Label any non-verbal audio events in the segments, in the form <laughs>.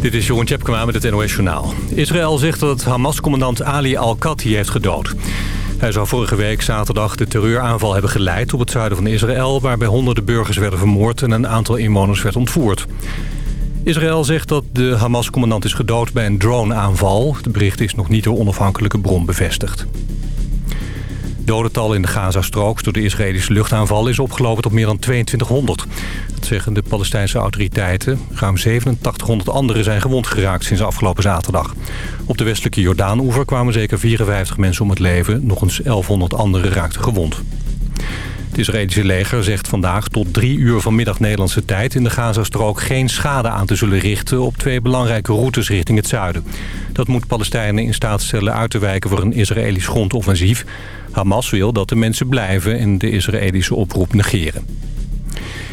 Dit is Jeroen Tjepkema met het NOS Journaal. Israël zegt dat Hamas-commandant Ali al-Kati heeft gedood. Hij zou vorige week zaterdag de terreuraanval hebben geleid op het zuiden van Israël... waarbij honderden burgers werden vermoord en een aantal inwoners werd ontvoerd. Israël zegt dat de Hamas-commandant is gedood bij een droneaanval. Bericht is nog niet door onafhankelijke bron bevestigd dodental in de Gazastrook door de Israëlische luchtaanval is opgelopen tot meer dan 2200. Dat zeggen de Palestijnse autoriteiten. Ruim 8700 anderen zijn gewond geraakt sinds afgelopen zaterdag. Op de westelijke Jordaan-oever kwamen zeker 54 mensen om het leven. Nog eens 1100 anderen raakten gewond. Het Israëlische leger zegt vandaag tot drie uur vanmiddag Nederlandse tijd... in de Gazastrook geen schade aan te zullen richten... op twee belangrijke routes richting het zuiden. Dat moet Palestijnen in staat stellen uit te wijken voor een Israëlisch grondoffensief. Hamas wil dat de mensen blijven en de Israëlische oproep negeren.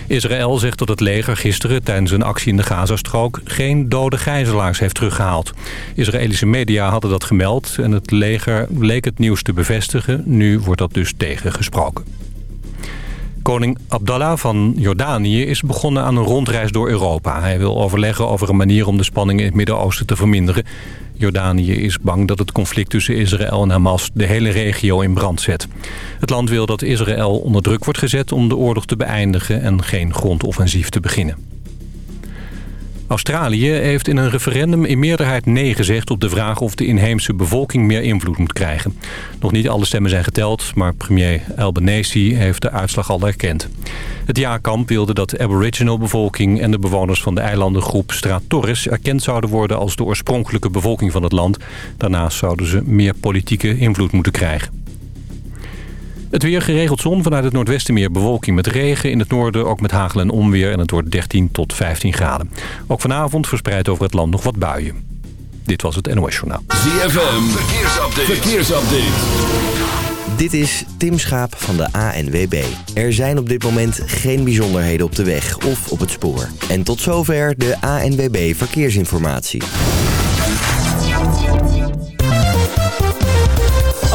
Israël zegt dat het leger gisteren tijdens een actie in de Gazastrook... geen dode gijzelaars heeft teruggehaald. Israëlische media hadden dat gemeld en het leger leek het nieuws te bevestigen. Nu wordt dat dus tegengesproken. Koning Abdallah van Jordanië is begonnen aan een rondreis door Europa. Hij wil overleggen over een manier om de spanningen in het Midden-Oosten te verminderen. Jordanië is bang dat het conflict tussen Israël en Hamas de hele regio in brand zet. Het land wil dat Israël onder druk wordt gezet om de oorlog te beëindigen en geen grondoffensief te beginnen. Australië heeft in een referendum in meerderheid nee gezegd op de vraag of de inheemse bevolking meer invloed moet krijgen. Nog niet alle stemmen zijn geteld, maar premier Albanese heeft de uitslag al erkend. Het ja-kamp wilde dat de aboriginal bevolking en de bewoners van de eilandengroep Straat Torres erkend zouden worden als de oorspronkelijke bevolking van het land. Daarnaast zouden ze meer politieke invloed moeten krijgen. Het weer geregeld zon vanuit het noordwesten meer bewolking met regen. In het noorden ook met hagel en onweer en het wordt 13 tot 15 graden. Ook vanavond verspreid over het land nog wat buien. Dit was het NOS Journaal. ZFM, verkeersupdate. verkeersupdate. Dit is Tim Schaap van de ANWB. Er zijn op dit moment geen bijzonderheden op de weg of op het spoor. En tot zover de ANWB Verkeersinformatie.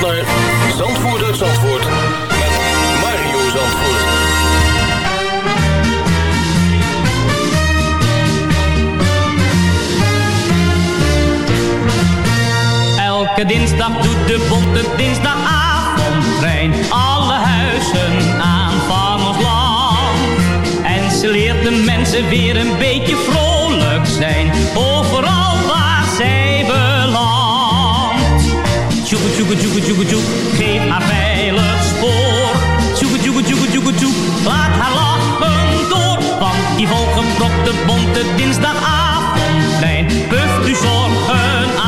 luistert naar Zandvoort Zandvoort met Mario Zandvoort. Elke dinsdag doet de bonte dinsdagavondtrein alle huizen aan van ons land. En ze leert de mensen weer een beetje vrolijk Tjoeke, tjoeke, tjoeke, tjoeke, tjoek, geef haar veilig spoor. Tjoeke, tjoeke, tjoeke, tjoeke, tjoek, laat haar lachen door. Want die volgeprokte bonte dinsdagavondtrein puft u zorgen aan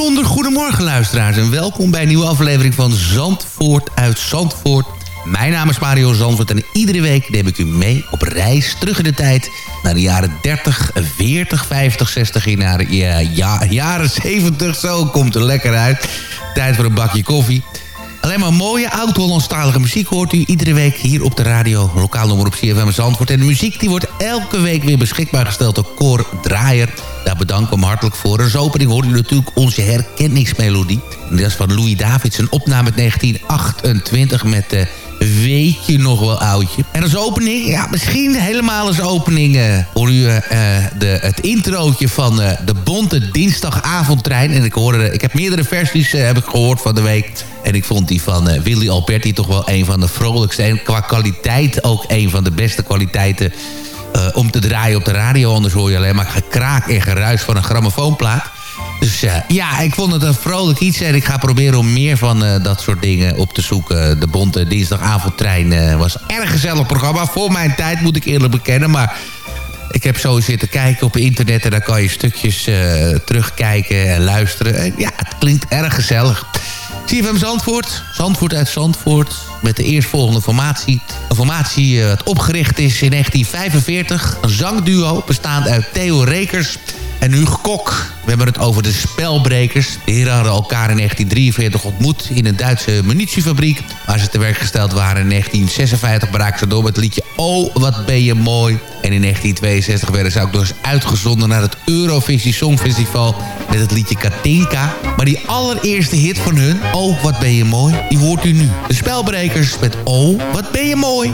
bijzonder goedemorgen luisteraars en welkom bij een nieuwe aflevering van Zandvoort uit Zandvoort. Mijn naam is Mario Zandvoort en iedere week neem ik u mee op reis terug in de tijd... naar de jaren 30, 40, 50, 60 en naar ja, jaren 70. Zo komt er lekker uit. Tijd voor een bakje koffie. Alleen maar mooie oud-Hollandstalige muziek hoort u iedere week hier op de radio. Lokaal nummer op CFM Zandvoort. En de muziek die wordt elke week weer beschikbaar gesteld door Cor Draaier. Daar bedank ik hem hartelijk voor. Als opening hoorde u natuurlijk onze herkenningsmelodie. En dat is van Louis Davids, een opname uit 1928 met... Uh, Weet je nog wel, oudje? En als opening, ja, misschien helemaal als opening... Uh, hoor u uh, de, het introotje van de Bonte Dinsdagavondtrein. En ik, hoorde, ik heb meerdere versies heb ik gehoord van de week. En ik vond die van Willy Alberti toch wel een van de vrolijkste. En qua kwaliteit ook een van de beste kwaliteiten... om te draaien op de radio. Anders hoor je alleen maar gekraak en geruis van een grammofoonplaat. Dus uh, ja, ik vond het een vrolijk iets. En ik ga proberen om meer van uh, dat soort dingen op te zoeken. De Bonte Dinsdagavondtrein uh, was een erg gezellig programma. Voor mijn tijd moet ik eerlijk bekennen. Maar Ik heb zo zitten kijken op internet en dan kan je stukjes terugkijken en luisteren. ja, het klinkt erg gezellig. CFM Zandvoort, Zandvoort uit Zandvoort... met de eerstvolgende formatie. Een formatie dat opgericht is in 1945. Een zangduo bestaand uit Theo Rekers en Hugo Kok. We hebben het over de spelbrekers. De heren hadden elkaar in 1943 ontmoet in een Duitse munitiefabriek... waar ze te werk gesteld waren. In 1956 braken ze door met het liedje Oh, wat ben je mooi. En in 1962 werden ze ook dus uitgezonden naar het Eurovisie Songfestival... met het liedje Katinka. Maar die allereerste hit van hun, Oh, wat ben je mooi, die hoort u nu. De spelbrekers met Oh, wat ben je mooi.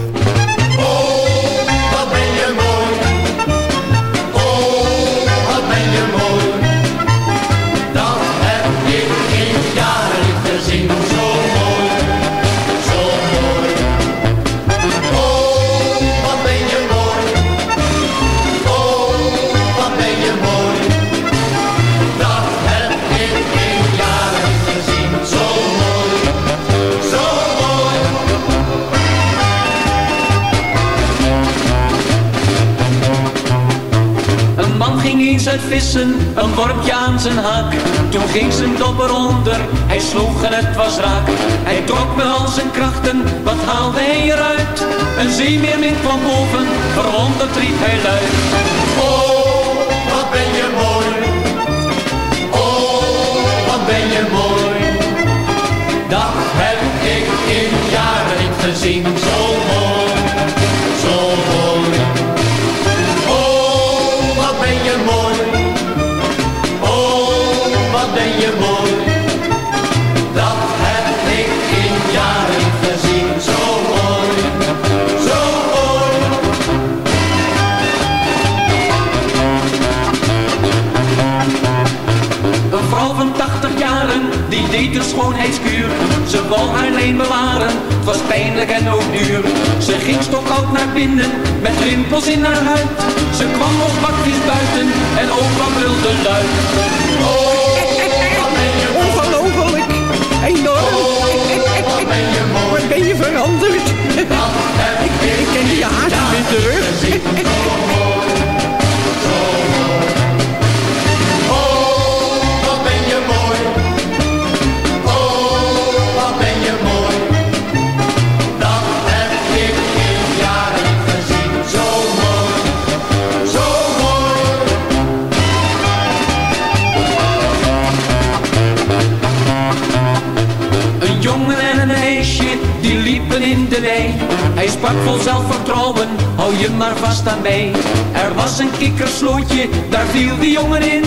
De wei. Hij sprak vol zelfvertrouwen, hou je maar vast aan mij. Er was een kikkerslootje, daar viel die jongen in.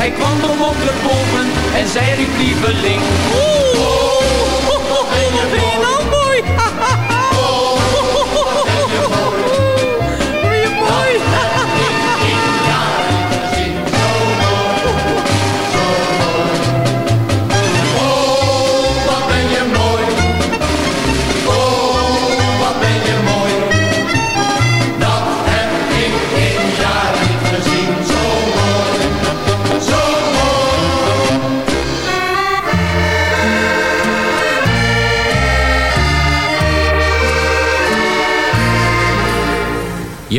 Hij kwam de boven en zei riep lieveling. Oeh, <laughs> oh, oh,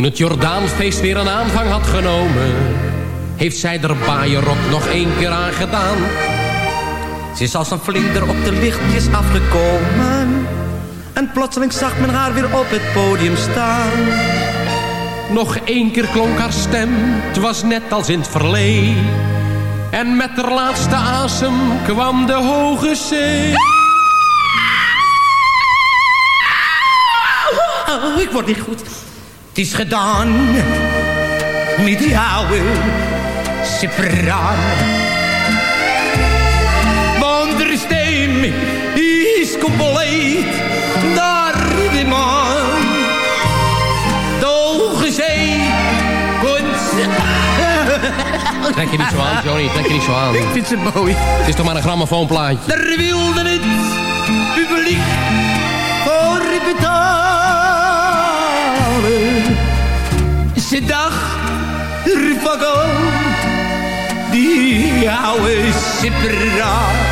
Toen het Jordaanfeest weer een aanvang had genomen... heeft zij er baaierrok nog één keer aan gedaan. Ze is als een vlinder op de lichtjes afgekomen. En plotseling zag men haar weer op het podium staan. Nog één keer klonk haar stem, het was net als in het verleden. En met haar laatste asem kwam de hoge zee. Oh, ik word niet goed. Het is gedaan met die oude separaan. Want de stem is compleet naar de maan. De zee komt... Trek je niet zo aan, Johnny, trek je niet zo aan. Ik vind ze mooi. Het is toch maar een grammofoonplaatje. Daar wilde het publiek voor betalen. Ze dacht oh, die oude sipperaar.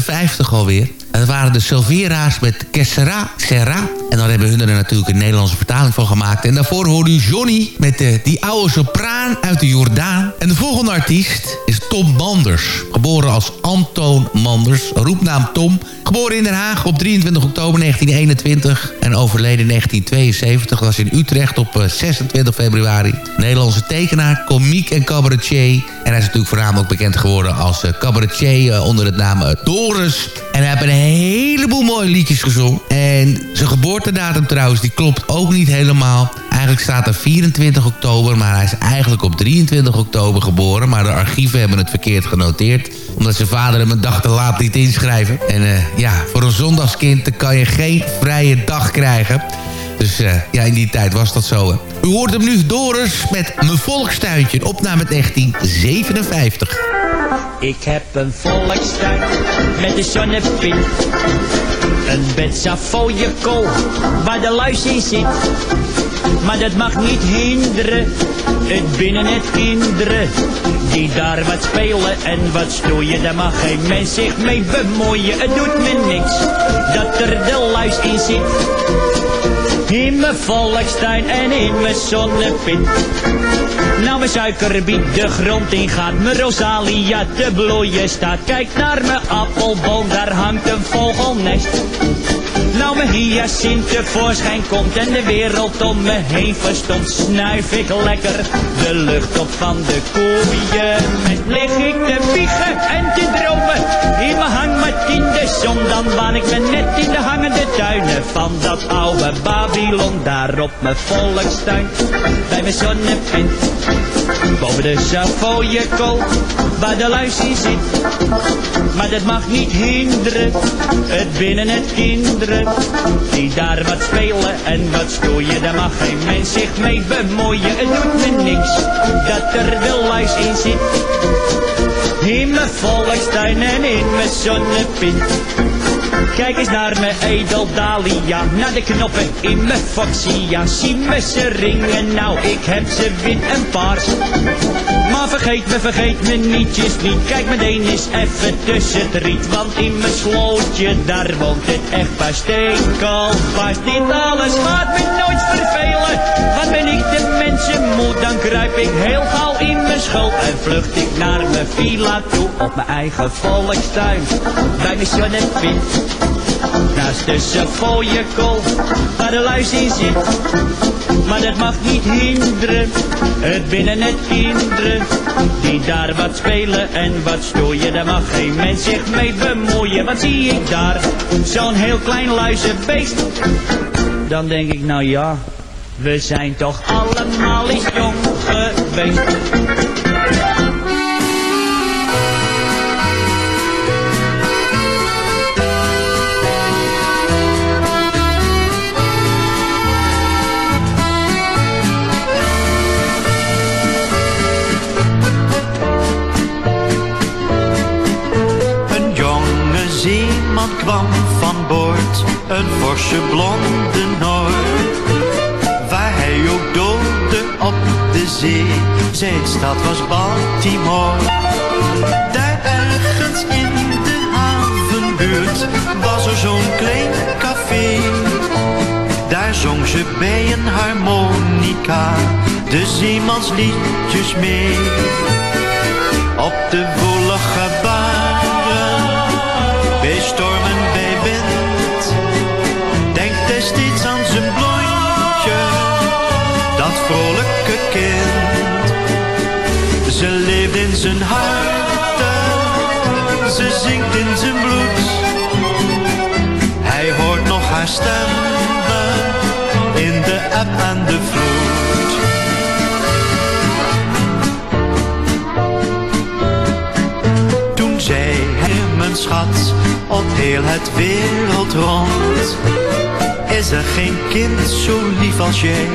56 alweer. En dat waren de Silvera's met Kessera, Serra. En dan hebben hun er natuurlijk een Nederlandse vertaling van gemaakt. En daarvoor hoorde u Johnny met de, die oude sopraan uit de Jordaan. En de volgende artiest is Tom Banders. Geboren als Antoon Manders, roepnaam Tom. Geboren in Den Haag op 23 oktober 1921 en overleden in 1972. Was in Utrecht op 26 februari. Nederlandse tekenaar, komiek en cabaretier. En hij is natuurlijk voornamelijk bekend geworden als cabaretier onder het naam Doris. En hij heeft een heleboel mooie liedjes gezongen. En zijn geboortedatum trouwens, die klopt ook niet helemaal. Eigenlijk staat er 24 oktober, maar hij is eigenlijk op 23 oktober geboren. Maar de archieven hebben het verkeerd genoteerd. Omdat zijn vader hem een dag te laat liet inschrijven. En uh, ja, voor een zondagskind kan je geen vrije dag krijgen. Dus uh, ja, in die tijd was dat zo. U hoort hem nu, Doris, met Mijn Volkstuintje. Opname 1957. Ik heb een volkstuin met een zonnepin. Een bed kool waar de luis in zit. Maar dat mag niet hinderen, het binnen het kinderen. Die daar wat spelen en wat stoeien, daar mag geen mens zich mee bemoeien. Het doet me niks dat er de luis in zit. In mijn volkstuin en in mijn zonnepin. Nou mijn suikerbiet de grond in gaat, mijn rosalia te bloeien staat. Kijk naar mijn appelboom, daar hangt een vogelnest. Nou mijn hyacint tevoorschijn komt en de wereld om me heen verstomt, snuif ik lekker de lucht op van de koeien. Met lig ik te wiegen en te dromen, in mijn hangmat in de zon, dan waan ik me net in de hangende tuinen van dat oude Babylon, daar op mijn volkstuin, bij mijn zonnepunt. Boven de Savoyekool, waar de luis in zit. Maar dat mag niet hinderen, het binnen het kinderen. Die daar wat spelen en wat stoeien, daar mag geen mens zich mee bemoeien. Het doet me niks, dat er de luis in zit. In mijn volkstuin en in mijn zonnepint. Kijk eens naar mijn edeldalia, naar de knoppen in mijn foxia. Zie me ze ringen, nou ik heb ze wit en paars. Maar vergeet me, vergeet me nietjes niet. Kijk meteen eens even tussen het riet. Want in mijn slootje, daar woont het echt bij stekelbaars. Dit alles gaat me nooit vervelen. Want ben ik de mensen moe, dan kruip ik heel gauw in mijn schuld. En vlucht ik naar mijn villa toe, op mijn eigen volkstuin. Bij mijn zonnepint. Naast de Savoyekool, waar de luis in zit. Maar dat mag niet hinderen, het binnen het kinderen. Die daar wat spelen en wat stoeien, daar mag geen mens zich mee bemoeien. Wat zie ik daar, zo'n heel klein luizenbeest. Dan denk ik, nou ja, we zijn toch allemaal eens jong geweest. Een forse blonde Noord. Waar hij ook doodde op de zee, zijn stad was Baltimore. Daar ergens in de havenbuurt was er zo'n klein café. Daar zong ze bij een harmonica de zeemansliedjes mee. Op de zijn hart, ze zingt in zijn bloed. Hij hoort nog haar stem in de app en de vloed. Toen zei hij, mijn schat, op heel het wereld rond. Is er geen kind zo lief als jij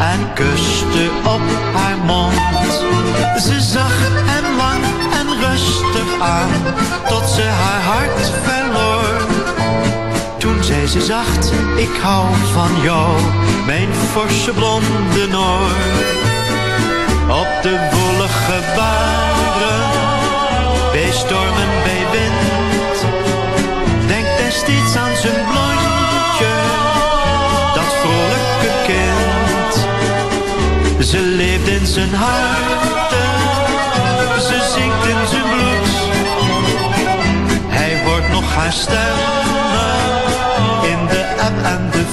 en kuste op haar mond. Ze zag hem rustig aan tot ze haar hart verloor. Toen zei ze zacht, ik hou van jou, mijn forse blonde Noor. Op de wollige baren, bij stormen, bij wind, Denk destijds aan zijn blondje, dat vrolijke kind. Ze leeft in zijn hart zingt in zijn bloed. Hij hoort nog haar in de app en de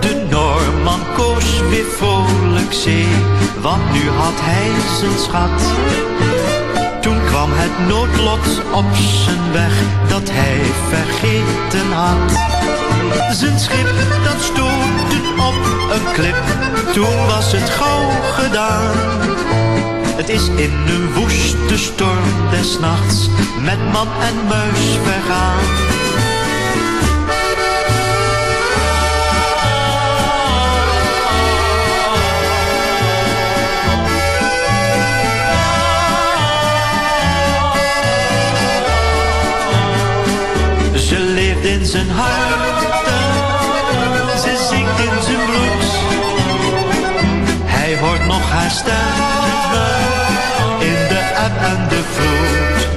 De Noorman koos weer vrolijk zee, want nu had hij zijn schat. Toen kwam het noodlot op zijn weg dat hij vergeten had. Zijn schip dat op een klip, toen was het gauw gedaan. Het is in een woeste storm des nachts met man en muis vergaan. Ze leeft in zijn hart, stem in de app en de vloed.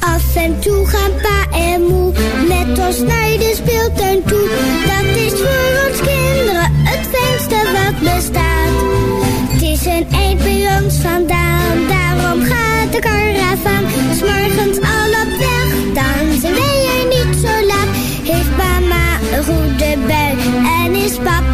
Af en toe gaan pa en moe met ons naar de speeltuin toe. Dat is voor ons vandaan, daarom gaat de karavaan. S morgens al op weg, dan zijn wij er niet zo laat. Heeft mama een goede bui en is papa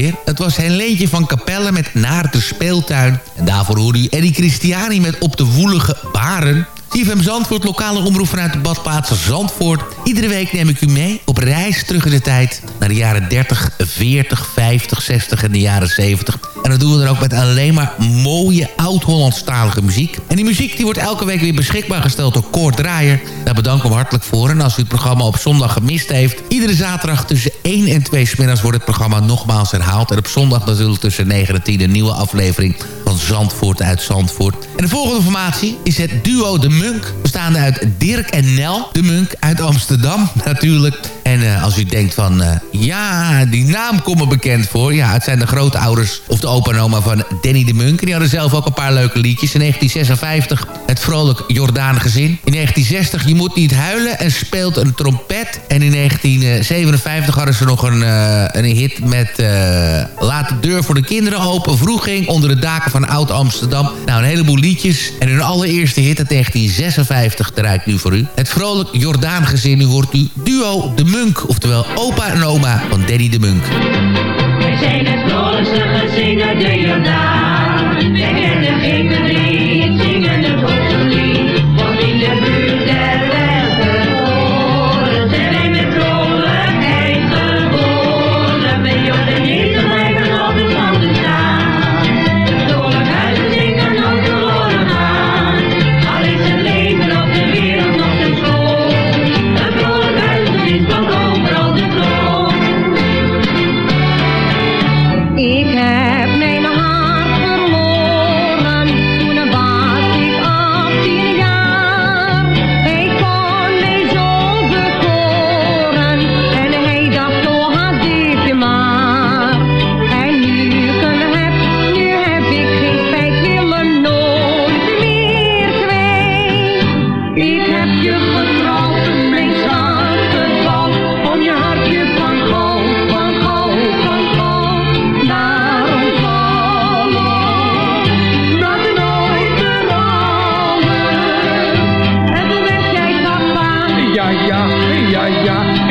Het was Helentje van Capelle met Naar de Speeltuin. En daarvoor hoorde u Eddie Christiani met Op de Woelige Baren. CFM Zandvoort, lokale omroep vanuit de badplaatsen Zandvoort. Iedere week neem ik u mee op reis terug in de tijd... naar de jaren 30, 40, 50, 60 en de jaren 70. En dat doen we dan ook met alleen maar mooie oud-Hollandstalige muziek. En die muziek die wordt elke week weer beschikbaar gesteld door Koord Draaier. Daar bedank ik hem hartelijk voor. En als u het programma op zondag gemist heeft... iedere zaterdag tussen 1 en 2 smiddags wordt het programma nogmaals herhaald. En op zondag natuurlijk tussen 9 en 10 een nieuwe aflevering van Zandvoort uit Zandvoort. En de volgende formatie is het duo De Munk. Bestaande uit Dirk en Nel. De Munk uit Amsterdam <laughs> natuurlijk. En eh, als u denkt van, eh, ja, die naam komt me bekend voor. Ja, het zijn de grootouders of de opa en oma van Danny de Munk. En die hadden zelf ook een paar leuke liedjes. In 1956 het vrolijk Jordaan gezin. In 1960 Je moet niet huilen en speelt een trompet. En in 1957 hadden ze nog een, uh, een hit met Laat de deur voor de kinderen open. Vroeg ging onder de daken van Oud-Amsterdam. Nou, een heleboel liedjes. En hun allereerste hit uit 1956 draait nu voor u. Het vrolijk Jordaan gezin. Nu hoort u duo De Munk. Oftewel opa en oma van Danny De Munk. Wij zijn het vrolijkste gezin uit de Jordaan.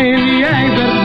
En jij werd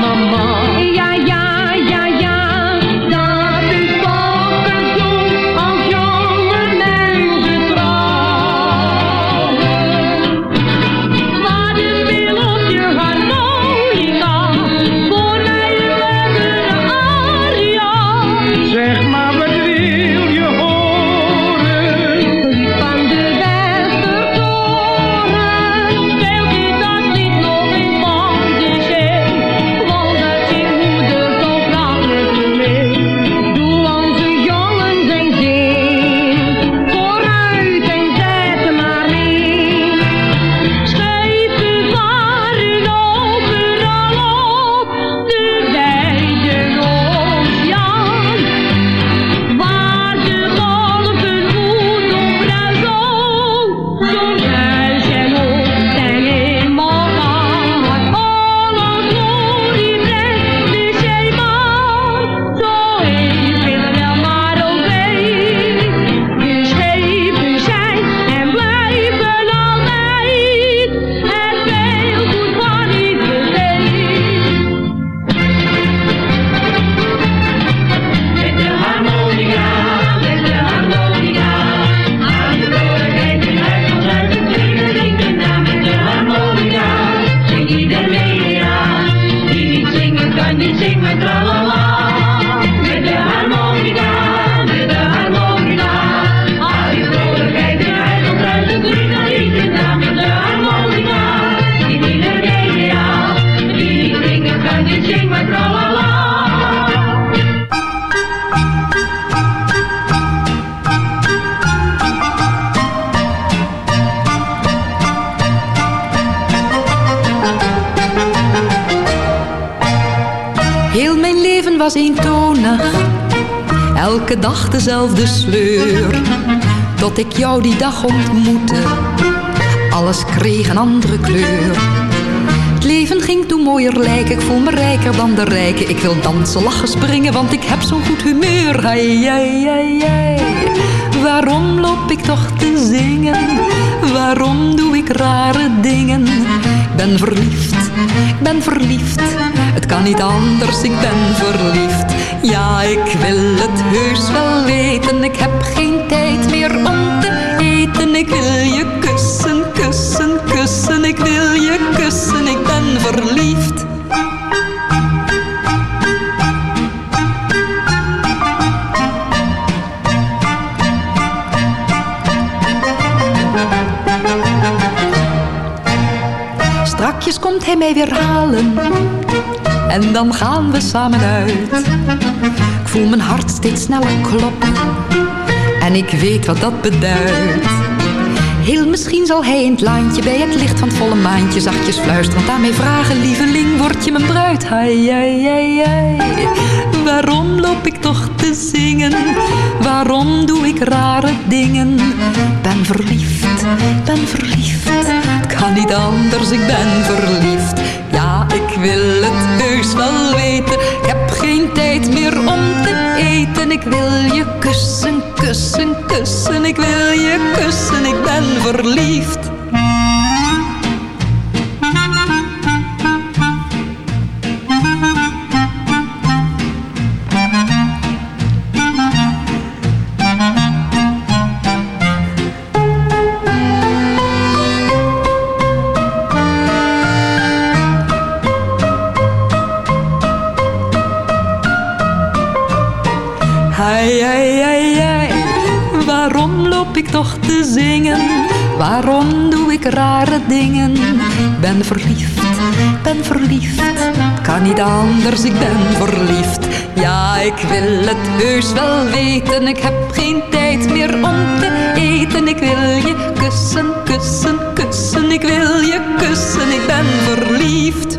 eentonig, elke dag dezelfde sleur. Tot ik jou die dag ontmoette, alles kreeg een andere kleur. Het leven ging toen mooier lijken, ik voel me rijker dan de rijken. Ik wil dansen, lachen, springen, want ik heb zo'n goed humeur. Hai, ai, ai, ai. Waarom loop ik toch te zingen? Waarom doe ik rare dingen? Ik ben verliefd, ik ben verliefd. Het kan niet anders, ik ben verliefd. Ja, ik wil het heus wel weten. Ik heb geen tijd meer om te eten. Ik wil je kussen, kussen, kussen. Ik wil je kussen, ik ben verliefd. Strakjes komt hij mij weer halen en dan gaan we samen uit. Ik voel mijn hart steeds sneller kloppen en ik weet wat dat beduidt. Heel misschien zal hij in het laantje bij het licht van het volle maantje zachtjes fluisterend aan mij vragen: Lieveling, word je mijn bruid? Hai, ai, ai, ai. Waarom loop ik toch te zingen? Waarom doe ik rare dingen? Ben verliefd, ben verliefd. Kan niet anders, ik ben verliefd. Ik wil het heus wel weten. Ik heb geen tijd meer om te eten. Ik wil je kussen, kussen, kussen. Ik wil je kussen, ik ben verliefd. Anders, ik ben verliefd. Ja, ik wil het heus wel weten. Ik heb geen tijd meer om te eten. Ik wil je kussen, kussen, kussen. Ik wil je kussen, ik ben verliefd.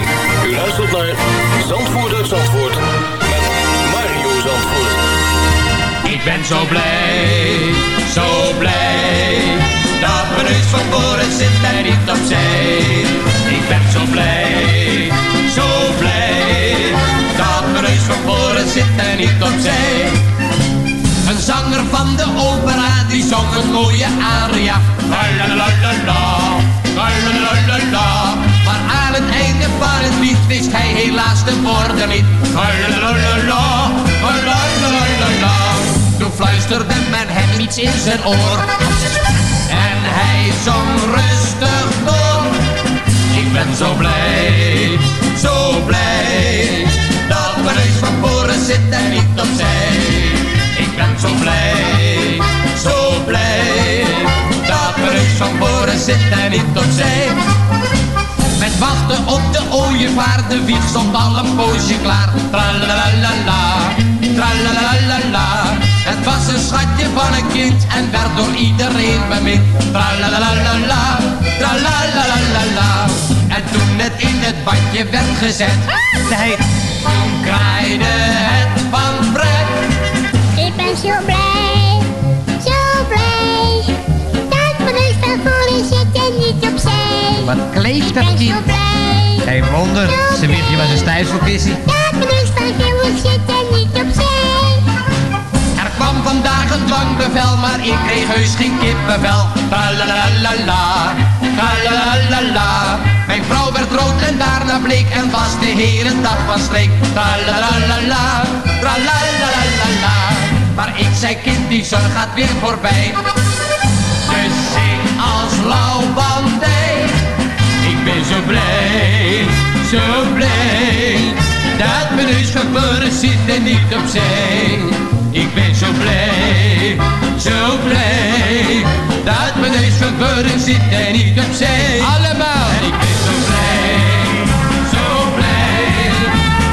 Luistert naar Zandvoort uit Zandvoort met Mario Zandvoort. Ik ben zo blij, zo blij Dat mijn neus van voren zit en niet opzij. Ik ben zo blij, zo blij Dat mijn neus van voren zit en niet opzij. Een zanger van de opera die zong een mooie aria. La la la la, la la la la la Maar aan het einde van het lied wist hij helaas de woorden niet toen fluisterde men hem iets in zijn oor. En hij zong rustig door. Ik ben zo blij, zo blij. Dat neus van voren zit en niet opzij. Ik ben zo blij, zo blij. Dat mijn neus van voren zit en niet opzij. Met wachten op de ooievaar, de wieg stond al een poosje klaar. Tralalalala, tralalalala. Het was een schatje van een kind en werd door iedereen bemind. Tralalalala, tralalalala. En toen het in het badje werd gezet, zei kraaide het van pret. Ik ben zo blij, zo blij. Dat mijn neus van voren Wat kleeft dat kind? Geen wonder, ze wiegt je was een stijfselkissie. dat zit en niet opzij. Er kwam vandaag een dwangbevel, maar ik kreeg heus geen kippenvel. Tralalalala, tralalalala. Mijn vrouw werd rood en daarna bleek en was de hele dag van streek. Tralalalala, tralalalala. Maar ik zei kind, die zorg gaat weer voorbij. Dus zing als lauwbandij. Zo blij, zo blij. Dat mijn neus gebeuren zit en niet opzij. Ik ben zo blij, zo blij. Dat mijn neus gebeuren zit en niet opzij. Allemaal. En ik ben zo blij, zo blij.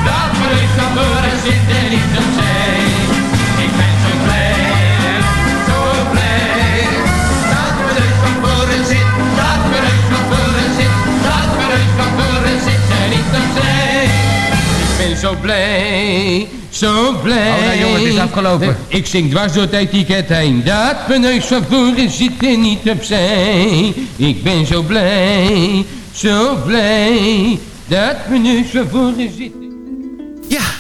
Dat mijn neus gebeuren zit en niet opzij. Gebeuren zit. Dat mijn neus gebeuren zit en niet opzij. Ik ben zo blij, zo blij. Oh, nou, jongen, het is afgelopen. Ik zing dwars door het etiket heen. Dat mijn neus van voren zit er niet opzij. Ik ben zo blij, zo blij. Dat mijn neus van voren zit...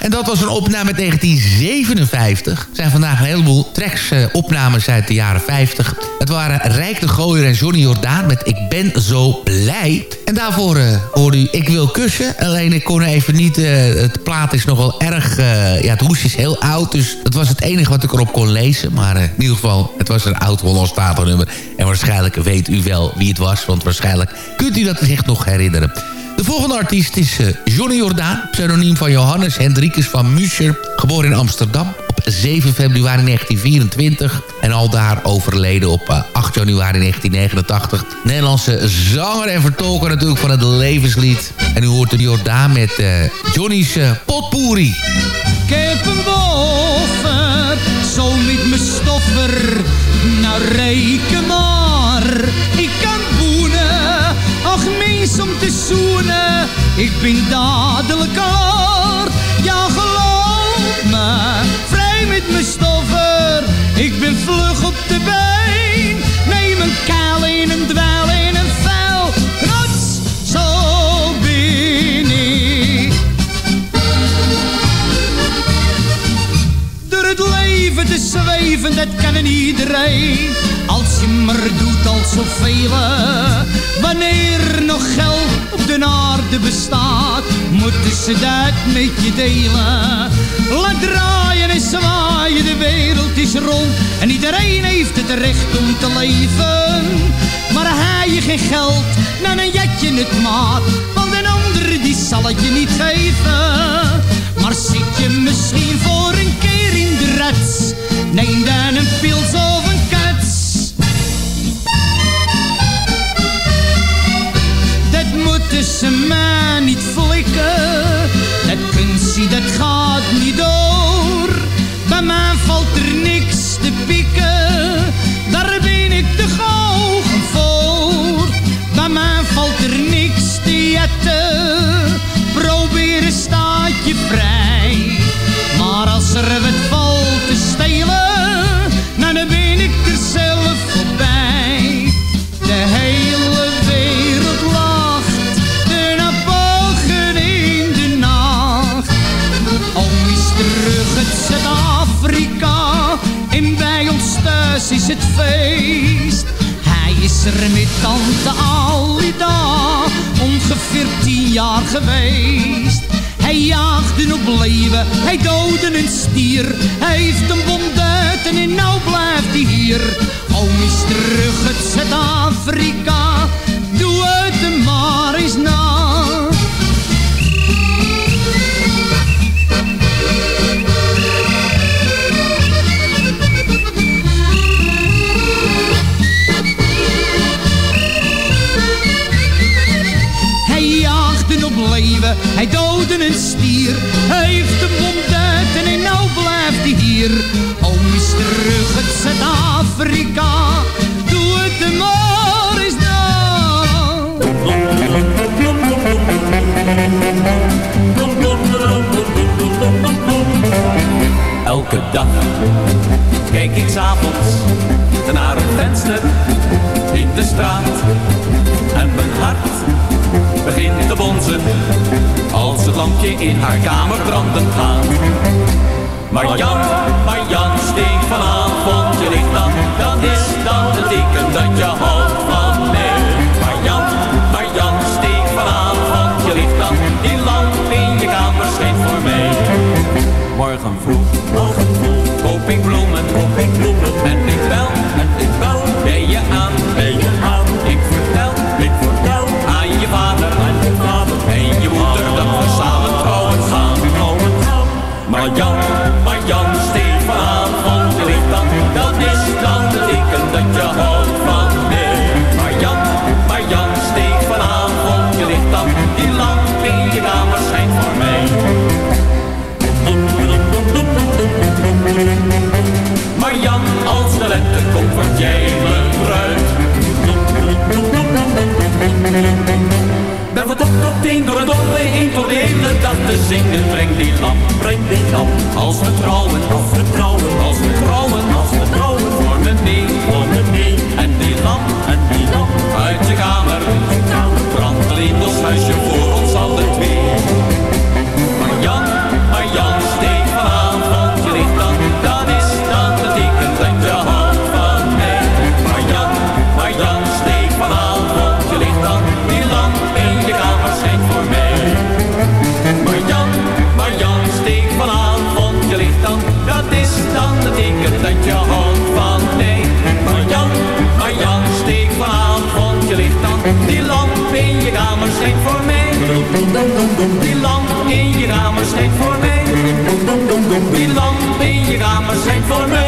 En dat was een opname uit 1957. Er zijn vandaag een heleboel tracks, eh, opnames uit de jaren 50. Het waren Rijk de Gooier en Johnny Jordaan met Ik ben zo blij. En daarvoor eh, hoorde u Ik wil kussen. Alleen ik kon even niet... eh, het plaat is nogal erg... ja, het hoesje is heel oud, dus dat was het enige wat ik erop kon lezen. Maar in ieder geval, het was een oud Hollandstalig nummer. En waarschijnlijk weet u wel wie het was, want waarschijnlijk kunt u dat zich nog herinneren. De volgende artiest is eh, Johnny Jordaan, pseudoniem van Johannes Hendrikus van Muscher, geboren in Amsterdam op 7 februari 1924 en al daar overleden op eh, 8 januari 1989. Nederlandse zanger en vertolker natuurlijk van het levenslied. En u hoort de Jordaan met eh, Johnny's eh, potpourri. Boffer, zo met mijn stoffer. Nou reken om te zoenen, ik ben dadelijk hard. Ja geloof me, vrij met mijn stoffer. Ik ben vlug op de been, neem een kuil in een dweil in een vuil. Rots, zo ben ik. Door het leven te zweven, dat kan een iedereen. Je maar doet als zoveel. Wanneer nog geld op de aarde bestaat, moeten ze dat met je delen. Laat draaien en zwaaien, de wereld is rond. En iedereen heeft het recht om te leven. Maar hij je geen geld, dan een jetje het maat. Want een ander die zal het je niet geven. Maar zit je misschien voor een keer in de rats? Neem dan een pils of ze maar niet flikken. Dat kunstje dat gaat niet door. Bij mij valt er niks te pikken. Het. Hij is er met tante Alida, ongeveer tien jaar geweest. Hij jaagde op leven, hij doodde een stier. Hij heeft een bom duiten en nou blijft hij hier. Oom is terug uit Zuid-Afrika, Dag kijk ik s'avonds naar een venster in de straat. En mijn hart begint te bonzen als het lampje in haar kamer brandend gaat. Maar Jan, steek vanavond je licht aan. Dat is dan het teken dat je houdt van mij. Maar Jan, steek vanavond je licht aan. Die lamp in je kamer schijnt voor mij. Morgen vroeg, te zingen. Breng die lamp, breng die lamp. Als we trouwen, als we trouwen, als Die lamp in je kamer schijnt voor mij. Die lamp in je kamer schijnt voor mij.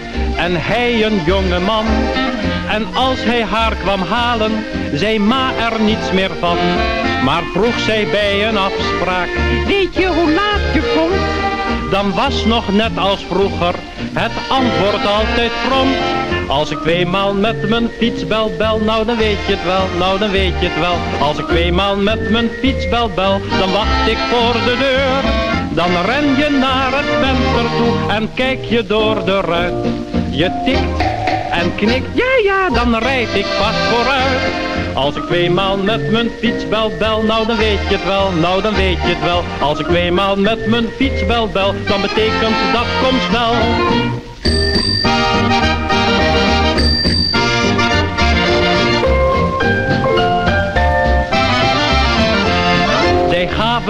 en hij een jonge man. En als hij haar kwam halen, zei ma er niets meer van. Maar vroeg zij bij een afspraak, weet je hoe laat je komt? Dan was nog net als vroeger het antwoord altijd prompt. Als ik tweemaal met mijn fiets bel bel, nou dan weet je het wel, nou dan weet je het wel. Als ik tweemaal met mijn fiets bel bel, dan wacht ik voor de deur. Dan ren je naar het venster toe en kijk je door de ruit. Je tikt en knikt, ja ja, dan rijd ik vast vooruit. Als ik tweemaal met mijn fiets bel bel, nou dan weet je het wel, nou dan weet je het wel. Als ik tweemaal met mijn fiets bel bel, dan betekent dat kom snel.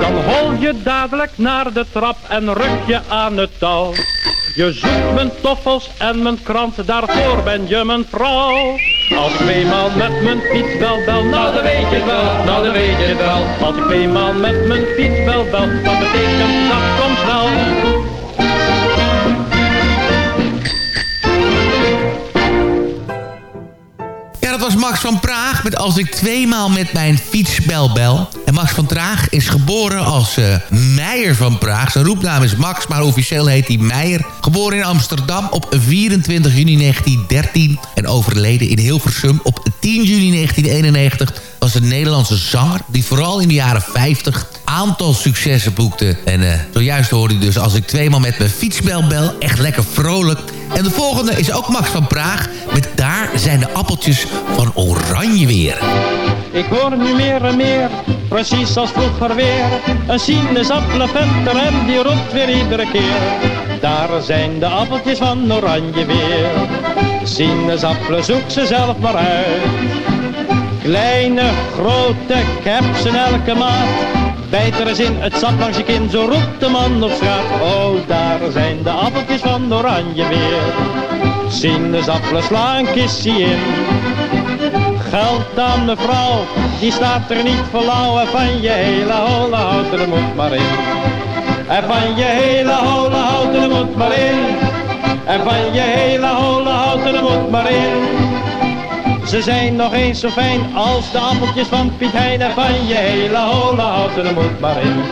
Dan hol je dadelijk naar de trap en ruk je aan het touw. Je zoekt mijn toffels en mijn krant, daarvoor ben je mijn vrouw. Als ik tweemaal met mijn fiets bel bel, nou dan weet je wel, nou dan weet je het wel. Als ik tweemaal met mijn fiets bel bel, dat betekent dat kom dat was Max van Praag met Als ik tweemaal met mijn fiets bel. En Max van Praag is geboren als eh Meijer van Praag. Zijn roepnaam is Max, maar officieel heet hij Meijer. Geboren in Amsterdam op 24 juni 1913 en overleden in Hilversum op 10 juni 1991 was een Nederlandse zanger die vooral in de jaren 50 aantal successen boekte. En eh, zojuist hoorde u dus als ik tweemaal met mijn fiets bel bel, echt lekker vrolijk En de volgende is ook Max van Praag met Daar zijn de appeltjes van oranje weer. Ik hoor nu meer en meer, precies als vroeger weer. Een sinaasappelventer en die roept weer iedere keer. Daar zijn de appeltjes van oranje weer. Sinaasappelen zoek ze zelf maar uit. Kleine, grote, ik heb ze in elke maat. Bijt er eens in het sap langs je kin, zo roept de man op straat. Oh, daar zijn de appeltjes van oranje weer. Sinaasappelen slaan een kistje in. Geld aan mevrouw, die staat er niet voor lauw. En van je hele holle houten er moet maar in. En van je hele holle houten er moet maar in. En van je hele holle houten er moet maar in. Ze zijn nog eens zo fijn als de appeltjes van Piet Hein. En van je hele holle houten er moet maar in.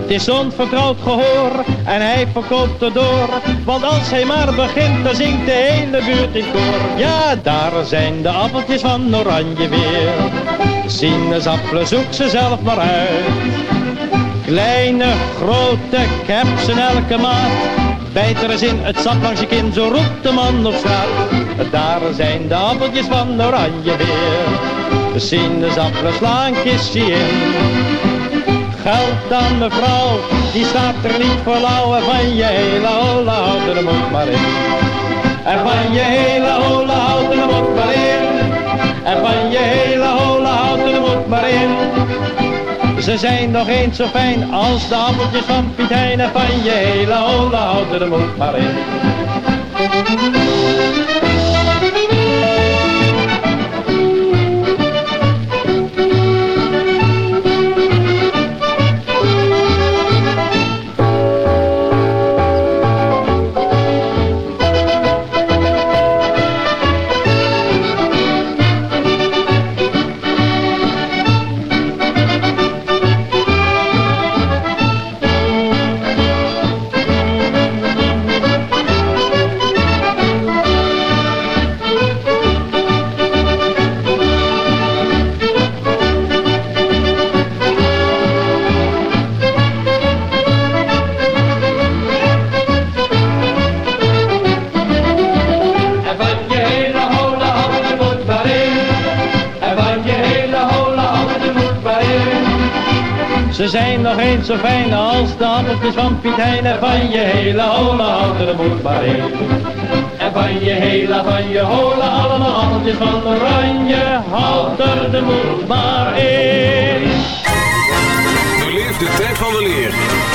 Het is onvertrouwd gehoor en hij verkoopt er door. Want als hij maar begint, dan zingt de hele buurt in koor. Ja, daar zijn de appeltjes van oranje weer. Sinaasappelen, zoek ze zelf maar uit. Kleine, grote, ik in elke maat. Bijt er eens in het sap langs je kin, zo roept de man op straat. Daar zijn de appeltjes van oranje weer. De sinaasappelen slaan kistje in. Geld aan mevrouw, die staat er niet voor lauw. En van je hele holle houten, moet maar in. En van je hele holle houten, moet maar in. En van je hele holle houten, moet maar in. Ze zijn nog eens zo fijn als de appeltjes van Piet van je hele holle houten, er moet maar in. Ze zijn nog eens zo fijn als de appeltjes van Piet Hein. En van je hele holle houten moet maar in. En van je hele, van je holle, allemaal appeltjes van oranje. Houd er de moed maar in. Beleef de tijd van de leer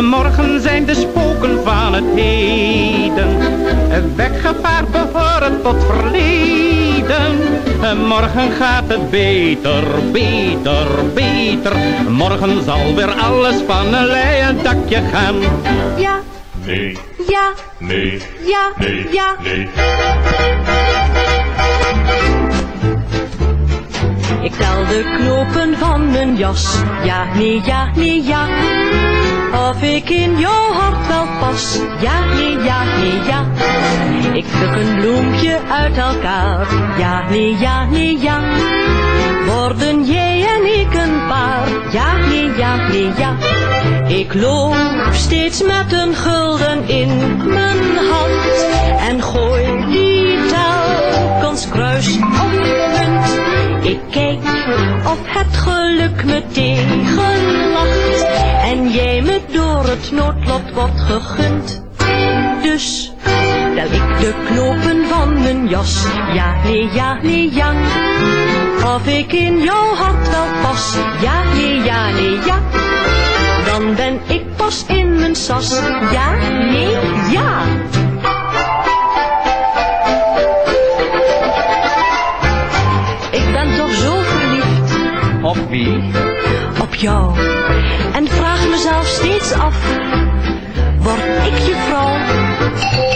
Morgen zijn de spoken van het heden. Weggevaard behoren tot verleden. Morgen gaat het beter, beter, beter. Morgen zal weer alles van een leien dakje gaan. Ja, Nee, ja, nee, ja, nee, ja. nee. Ik tel de knopen van mijn jas. Ja, nee, ja, nee, ja. Of ik in jouw hart wel pas. Ja, nee, ja, nee, ja. Ik pluk een bloempje uit elkaar. Ja, nee, ja, nee, ja. Worden jij en ik een paar. Ja, nee, ja, nee, ja. Ik loop steeds met een gulden in mijn hand. En gooi die kruis. Ik kijk of het geluk me tegenlacht en jij me door het noodlot wordt gegund. Dus tel ik de knopen van mijn jas, ja nee ja nee ja. Of ik in jouw hart wel pas, ja nee ja nee ja. Dan ben ik pas in mijn sas, ja nee ja. Jou. En vraag mezelf steeds af, word ik je vrouw?